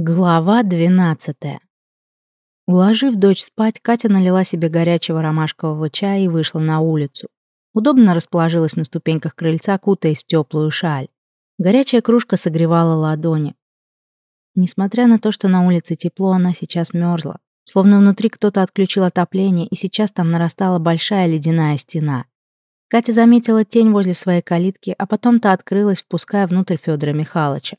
Глава двенадцатая. Уложив дочь спать, Катя налила себе горячего ромашкового чая и вышла на улицу. Удобно расположилась на ступеньках крыльца, кутаясь в теплую шаль. Горячая кружка согревала ладони. Несмотря на то, что на улице тепло, она сейчас мерзла. Словно внутри кто-то отключил отопление, и сейчас там нарастала большая ледяная стена. Катя заметила тень возле своей калитки, а потом та открылась, впуская внутрь Федора Михайловича.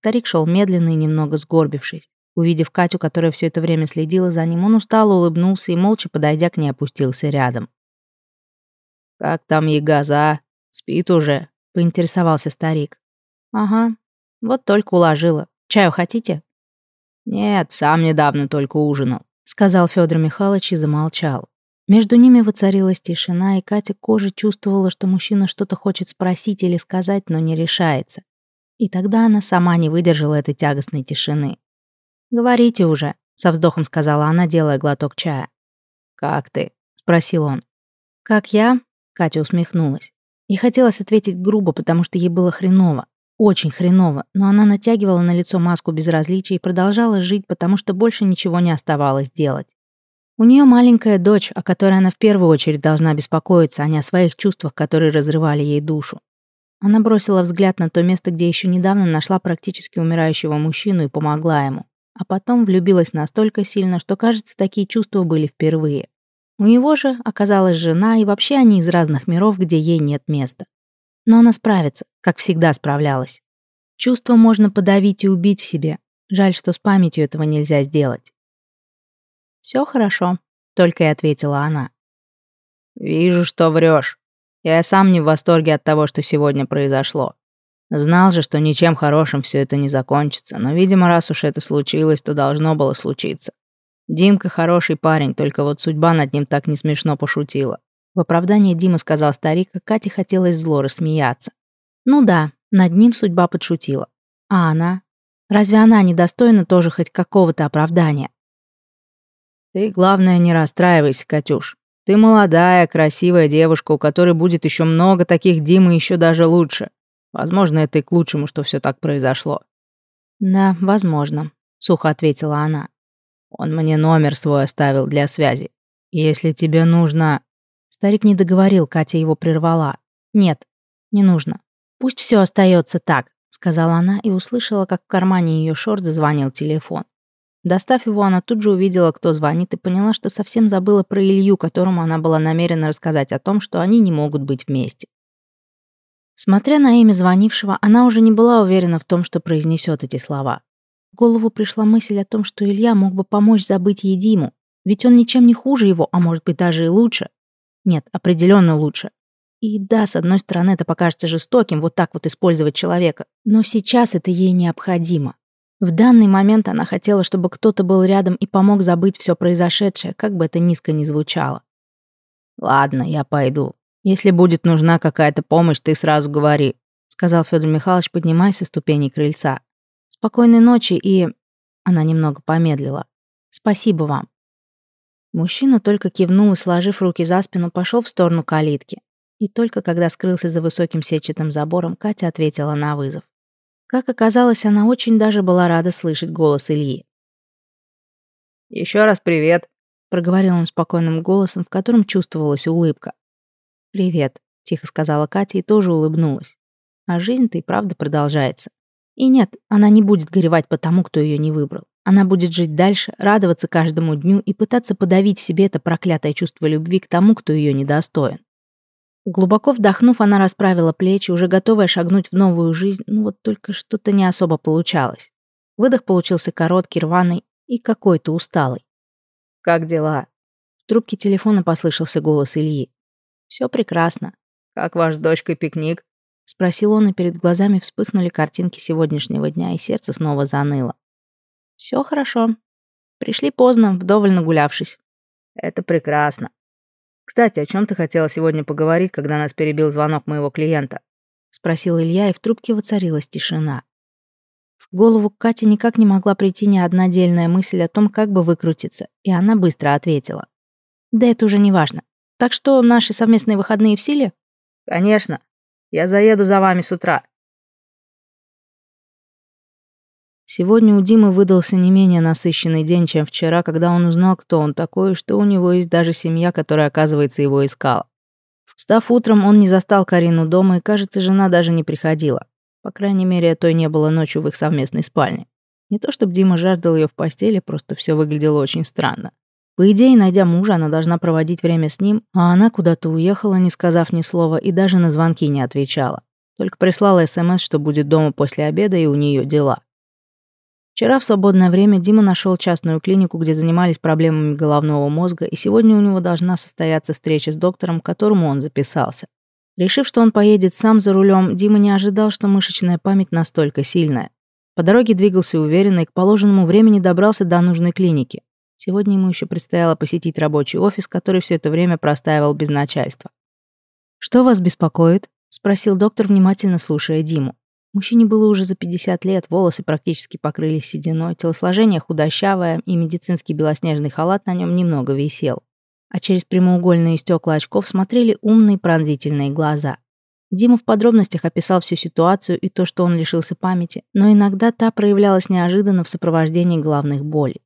Старик шел медленно и немного сгорбившись. Увидев Катю, которая все это время следила за ним, он устало улыбнулся и, молча подойдя к ней, опустился рядом. «Как там ягоза? Спит уже?» — поинтересовался старик. «Ага, вот только уложила. Чаю хотите?» «Нет, сам недавно только ужинал», — сказал Федор Михайлович и замолчал. Между ними воцарилась тишина, и Катя кожей чувствовала, что мужчина что-то хочет спросить или сказать, но не решается. И тогда она сама не выдержала этой тягостной тишины. «Говорите уже», — со вздохом сказала она, делая глоток чая. «Как ты?» — спросил он. «Как я?» — Катя усмехнулась. Ей хотелось ответить грубо, потому что ей было хреново. Очень хреново, но она натягивала на лицо маску безразличия и продолжала жить, потому что больше ничего не оставалось делать. У нее маленькая дочь, о которой она в первую очередь должна беспокоиться, а не о своих чувствах, которые разрывали ей душу. Она бросила взгляд на то место, где еще недавно нашла практически умирающего мужчину и помогла ему. А потом влюбилась настолько сильно, что, кажется, такие чувства были впервые. У него же оказалась жена, и вообще они из разных миров, где ей нет места. Но она справится, как всегда справлялась. Чувства можно подавить и убить в себе. Жаль, что с памятью этого нельзя сделать. Все хорошо», — только и ответила она. «Вижу, что врешь. Я сам не в восторге от того, что сегодня произошло. Знал же, что ничем хорошим все это не закончится, но, видимо, раз уж это случилось, то должно было случиться. Димка хороший парень, только вот судьба над ним так не смешно пошутила. В оправдание Дима сказал старик, а Кате хотелось зло рассмеяться. Ну да, над ним судьба подшутила. А она? Разве она недостойна тоже хоть какого-то оправдания? Ты, главное, не расстраивайся, Катюш. Ты молодая, красивая девушка, у которой будет еще много таких Дим и еще даже лучше. Возможно, это и к лучшему, что все так произошло. Да, возможно, сухо ответила она. Он мне номер свой оставил для связи. Если тебе нужно... Старик не договорил, Катя его прервала. Нет, не нужно. Пусть все остается так, сказала она и услышала, как в кармане ее шорт зазвонил телефон. Достав его, она тут же увидела, кто звонит, и поняла, что совсем забыла про Илью, которому она была намерена рассказать о том, что они не могут быть вместе. Смотря на имя звонившего, она уже не была уверена в том, что произнесет эти слова. В голову пришла мысль о том, что Илья мог бы помочь забыть Едиму, ведь он ничем не хуже его, а может быть даже и лучше. Нет, определенно лучше. И да, с одной стороны, это покажется жестоким, вот так вот использовать человека, но сейчас это ей необходимо. В данный момент она хотела, чтобы кто-то был рядом и помог забыть все произошедшее, как бы это низко ни звучало. «Ладно, я пойду. Если будет нужна какая-то помощь, ты сразу говори», сказал Федор Михайлович, поднимаясь со ступеней крыльца. «Спокойной ночи и...» Она немного помедлила. «Спасибо вам». Мужчина только кивнул и, сложив руки за спину, пошел в сторону калитки. И только когда скрылся за высоким сетчатым забором, Катя ответила на вызов. Как оказалось, она очень даже была рада слышать голос Ильи. «Еще раз привет», — проговорил он спокойным голосом, в котором чувствовалась улыбка. «Привет», — тихо сказала Катя и тоже улыбнулась. А жизнь-то и правда продолжается. И нет, она не будет горевать по тому, кто ее не выбрал. Она будет жить дальше, радоваться каждому дню и пытаться подавить в себе это проклятое чувство любви к тому, кто ее недостоин. Глубоко вдохнув, она расправила плечи, уже готовая шагнуть в новую жизнь, ну вот только что-то не особо получалось. Выдох получился короткий, рваный и какой-то усталый. «Как дела?» В трубке телефона послышался голос Ильи. «Все прекрасно. Как ваш с дочкой пикник?» Спросил он, и перед глазами вспыхнули картинки сегодняшнего дня, и сердце снова заныло. Все хорошо. Пришли поздно, вдоволь нагулявшись. Это прекрасно. «Кстати, о чем ты хотела сегодня поговорить, когда нас перебил звонок моего клиента?» — спросил Илья, и в трубке воцарилась тишина. В голову Кати никак не могла прийти ни одна отдельная мысль о том, как бы выкрутиться, и она быстро ответила. «Да это уже не важно. Так что наши совместные выходные в силе?» «Конечно. Я заеду за вами с утра. Сегодня у Димы выдался не менее насыщенный день, чем вчера, когда он узнал, кто он такой, и что у него есть даже семья, которая, оказывается, его искала. Встав утром, он не застал Карину дома, и, кажется, жена даже не приходила. По крайней мере, той не было ночью в их совместной спальне. Не то чтобы Дима жаждал ее в постели, просто все выглядело очень странно. По идее, найдя мужа, она должна проводить время с ним, а она куда-то уехала, не сказав ни слова, и даже на звонки не отвечала. Только прислала СМС, что будет дома после обеда, и у нее дела. Вчера в свободное время Дима нашел частную клинику, где занимались проблемами головного мозга, и сегодня у него должна состояться встреча с доктором, к которому он записался. Решив, что он поедет сам за рулем, Дима не ожидал, что мышечная память настолько сильная. По дороге двигался уверенно и к положенному времени добрался до нужной клиники. Сегодня ему еще предстояло посетить рабочий офис, который все это время простаивал без начальства. «Что вас беспокоит?» — спросил доктор, внимательно слушая Диму. Мужчине было уже за 50 лет, волосы практически покрылись сединой, телосложение худощавое, и медицинский белоснежный халат на нем немного висел. А через прямоугольные стекла очков смотрели умные пронзительные глаза. Дима в подробностях описал всю ситуацию и то, что он лишился памяти, но иногда та проявлялась неожиданно в сопровождении головных болей.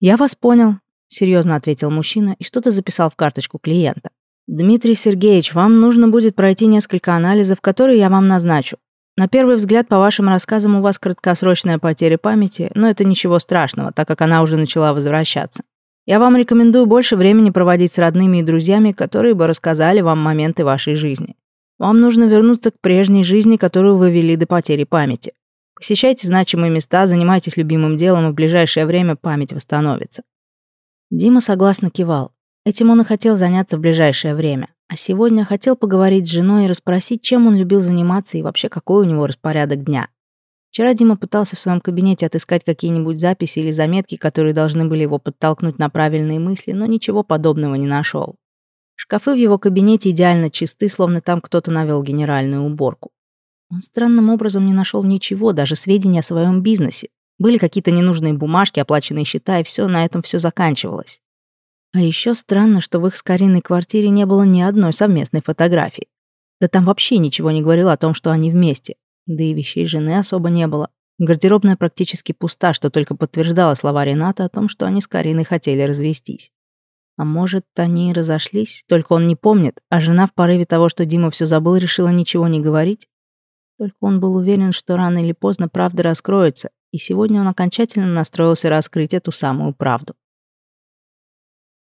«Я вас понял», — серьезно ответил мужчина и что-то записал в карточку клиента. «Дмитрий Сергеевич, вам нужно будет пройти несколько анализов, которые я вам назначу. На первый взгляд, по вашим рассказам, у вас краткосрочная потеря памяти, но это ничего страшного, так как она уже начала возвращаться. Я вам рекомендую больше времени проводить с родными и друзьями, которые бы рассказали вам моменты вашей жизни. Вам нужно вернуться к прежней жизни, которую вы вели до потери памяти. Посещайте значимые места, занимайтесь любимым делом, и в ближайшее время память восстановится. Дима согласно кивал. Этим он и хотел заняться в ближайшее время. А сегодня хотел поговорить с женой и расспросить, чем он любил заниматься и вообще какой у него распорядок дня. Вчера Дима пытался в своем кабинете отыскать какие-нибудь записи или заметки, которые должны были его подтолкнуть на правильные мысли, но ничего подобного не нашел. Шкафы в его кабинете идеально чисты, словно там кто-то навел генеральную уборку. Он странным образом не нашел ничего, даже сведения о своем бизнесе. Были какие-то ненужные бумажки, оплаченные счета, и все, на этом все заканчивалось. А еще странно, что в их с квартире не было ни одной совместной фотографии. Да там вообще ничего не говорило о том, что они вместе. Да и вещей жены особо не было. Гардеробная практически пуста, что только подтверждало слова Рената о том, что они с Кариной хотели развестись. А может, они и разошлись, только он не помнит, а жена в порыве того, что Дима все забыл, решила ничего не говорить? Только он был уверен, что рано или поздно правда раскроется, и сегодня он окончательно настроился раскрыть эту самую правду.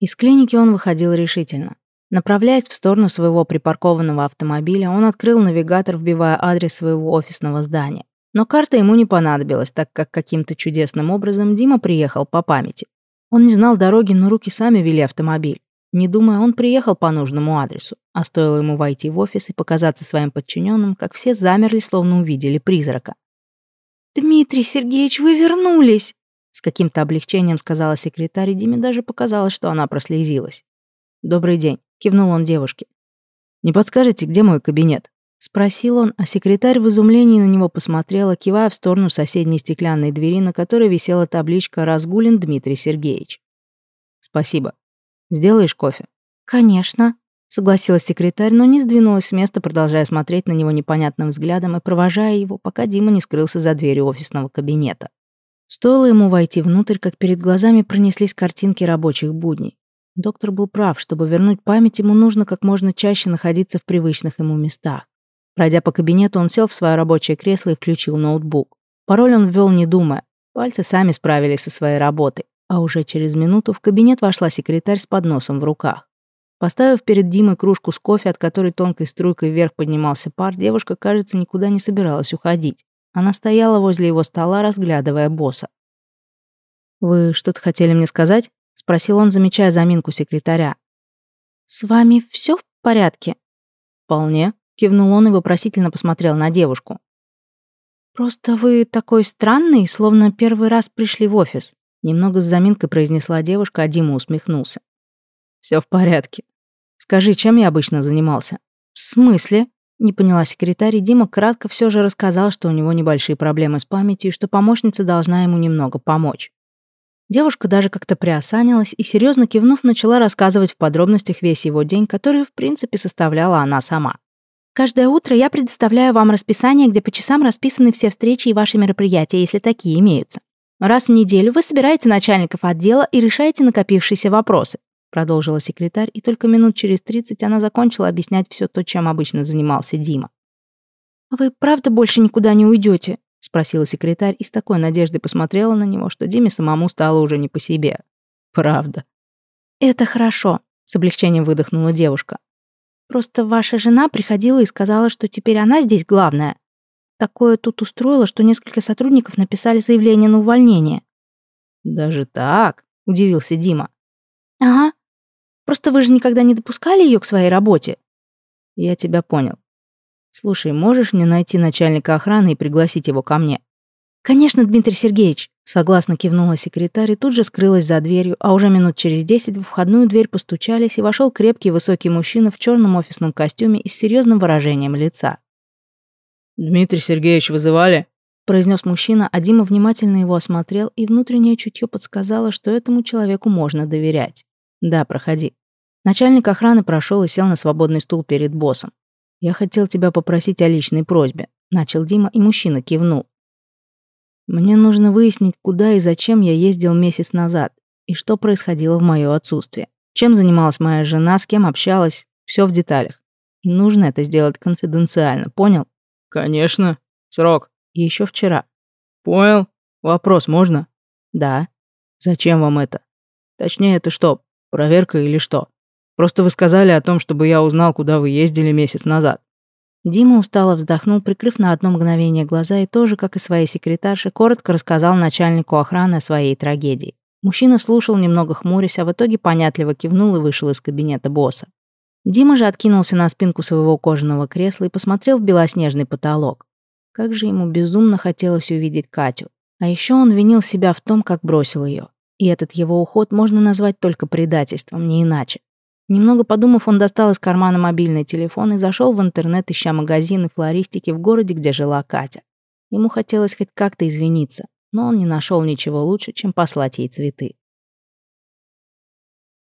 Из клиники он выходил решительно. Направляясь в сторону своего припаркованного автомобиля, он открыл навигатор, вбивая адрес своего офисного здания. Но карта ему не понадобилась, так как каким-то чудесным образом Дима приехал по памяти. Он не знал дороги, но руки сами вели автомобиль. Не думая, он приехал по нужному адресу, а стоило ему войти в офис и показаться своим подчиненным, как все замерли, словно увидели призрака. «Дмитрий Сергеевич, вы вернулись!» С каким-то облегчением сказала секретарь, и Диме даже показалось, что она прослезилась. «Добрый день», — кивнул он девушке. «Не подскажете, где мой кабинет?» Спросил он, а секретарь в изумлении на него посмотрела, кивая в сторону соседней стеклянной двери, на которой висела табличка «Разгулин Дмитрий Сергеевич». «Спасибо. Сделаешь кофе?» «Конечно», — согласилась секретарь, но не сдвинулась с места, продолжая смотреть на него непонятным взглядом и провожая его, пока Дима не скрылся за дверью офисного кабинета. Стоило ему войти внутрь, как перед глазами пронеслись картинки рабочих будней. Доктор был прав, чтобы вернуть память, ему нужно как можно чаще находиться в привычных ему местах. Пройдя по кабинету, он сел в свое рабочее кресло и включил ноутбук. Пароль он ввел не думая. Пальцы сами справились со своей работой. А уже через минуту в кабинет вошла секретарь с подносом в руках. Поставив перед Димой кружку с кофе, от которой тонкой струйкой вверх поднимался пар, девушка, кажется, никуда не собиралась уходить. Она стояла возле его стола, разглядывая босса. «Вы что-то хотели мне сказать?» — спросил он, замечая заминку секретаря. «С вами все в порядке?» «Вполне», — кивнул он и вопросительно посмотрел на девушку. «Просто вы такой странный, словно первый раз пришли в офис», — немного с заминкой произнесла девушка, а Дима усмехнулся. Все в порядке. Скажи, чем я обычно занимался?» «В смысле?» Не поняла секретарь, и Дима кратко все же рассказал, что у него небольшие проблемы с памятью и что помощница должна ему немного помочь. Девушка даже как-то приосанилась и, серьезно кивнув, начала рассказывать в подробностях весь его день, который, в принципе, составляла она сама. Каждое утро я предоставляю вам расписание, где по часам расписаны все встречи и ваши мероприятия, если такие имеются. Раз в неделю вы собираете начальников отдела и решаете накопившиеся вопросы продолжила секретарь, и только минут через тридцать она закончила объяснять все то, чем обычно занимался Дима. «Вы правда больше никуда не уйдете? спросила секретарь и с такой надеждой посмотрела на него, что Диме самому стало уже не по себе. «Правда». «Это хорошо», — с облегчением выдохнула девушка. «Просто ваша жена приходила и сказала, что теперь она здесь главная. Такое тут устроило, что несколько сотрудников написали заявление на увольнение». «Даже так?» — удивился Дима. «Ага. Просто вы же никогда не допускали ее к своей работе. Я тебя понял. Слушай, можешь мне найти начальника охраны и пригласить его ко мне? Конечно, Дмитрий Сергеевич. Согласно кивнула секретарь и тут же скрылась за дверью, а уже минут через десять в входную дверь постучались, и вошел крепкий высокий мужчина в черном офисном костюме и с серьезным выражением лица. «Дмитрий Сергеевич вызывали?» произнес мужчина, а Дима внимательно его осмотрел, и внутреннее чутье подсказало, что этому человеку можно доверять. «Да, проходи». Начальник охраны прошел и сел на свободный стул перед боссом. «Я хотел тебя попросить о личной просьбе», — начал Дима, и мужчина кивнул. «Мне нужно выяснить, куда и зачем я ездил месяц назад, и что происходило в моё отсутствие. Чем занималась моя жена, с кем общалась, все в деталях. И нужно это сделать конфиденциально, понял?» «Конечно. Срок?» И еще вчера. Понял. Вопрос можно? Да. Зачем вам это? Точнее, это что, проверка или что? Просто вы сказали о том, чтобы я узнал, куда вы ездили месяц назад. Дима устало вздохнул, прикрыв на одно мгновение глаза и тоже, как и своей секретарше, коротко рассказал начальнику охраны о своей трагедии. Мужчина слушал, немного хмурясь, а в итоге понятливо кивнул и вышел из кабинета босса. Дима же откинулся на спинку своего кожаного кресла и посмотрел в белоснежный потолок. Как же ему безумно хотелось увидеть Катю. А еще он винил себя в том, как бросил ее. И этот его уход можно назвать только предательством, не иначе. Немного подумав, он достал из кармана мобильный телефон и зашел в интернет, ища магазины флористики в городе, где жила Катя. Ему хотелось хоть как-то извиниться, но он не нашел ничего лучше, чем послать ей цветы.